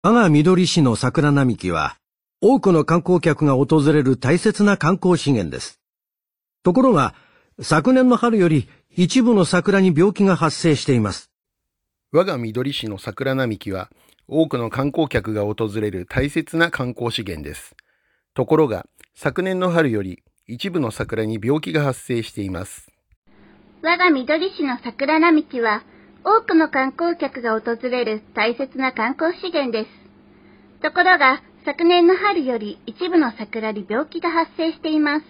我が緑市の桜並木は、多くの観光客が訪れる大切な観光資源です。ところが、昨年の春より一部の桜に病気が発生しています。我が緑市の桜並木は、多くの観光客が訪れる大切な観光資源です。ところが、昨年の春より一部の桜に病気が発生しています。我が緑市の桜並木は、多くの観光客が訪れる大切な観光資源です。ところが、昨年の春より一部の桜に病気が発生しています。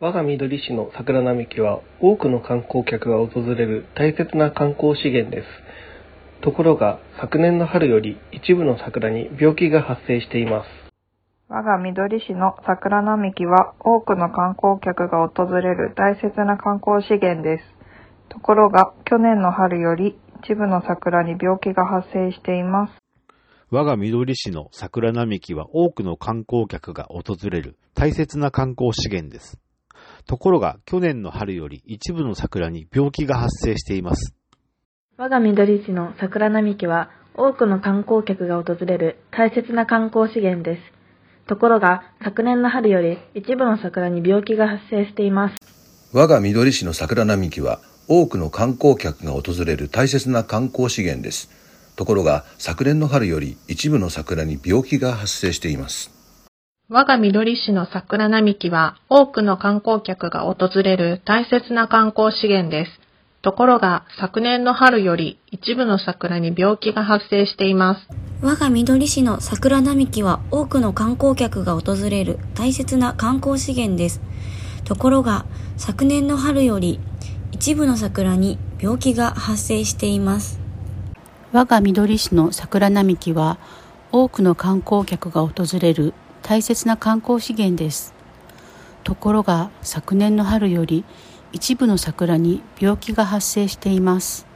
我が緑市の桜並木は多くの観光客が訪れる大切な観光資源です。ところが、昨年の春より一部の桜に病気が発生しています。我が緑市の桜並木は多くの観光客が訪れる大切な観光資源です。ところが、去年の春より一部の桜に病気が発生しています。我が緑市の桜並木は多くの観光客が訪れる大切な観光資源です。ところが、去年の春より一部の桜に病気が発生しています。我が緑市の桜並木は多くの観光客が訪れる大切な観光資源です。ところが、昨年の春より一部の桜に病気が発生しています。我が緑市の桜並木は多くの観光客が訪れる大切な観光資源です。ところが、昨年の春より一部の桜に病気が発生しています。我が緑市の桜並木は多くの観光客が訪れる大切な観光資源です。ところが、昨年の春より一部の桜に病気が発生しています。我が緑市の桜並木は多くの観光客が訪れる大切な観光資源です。ところが、昨年の春より一部の桜に病気が発生しています。我が緑市の桜並木は多くの観光客が訪れる大切な観光資源です。ところが昨年の春より一部の桜に病気が発生しています。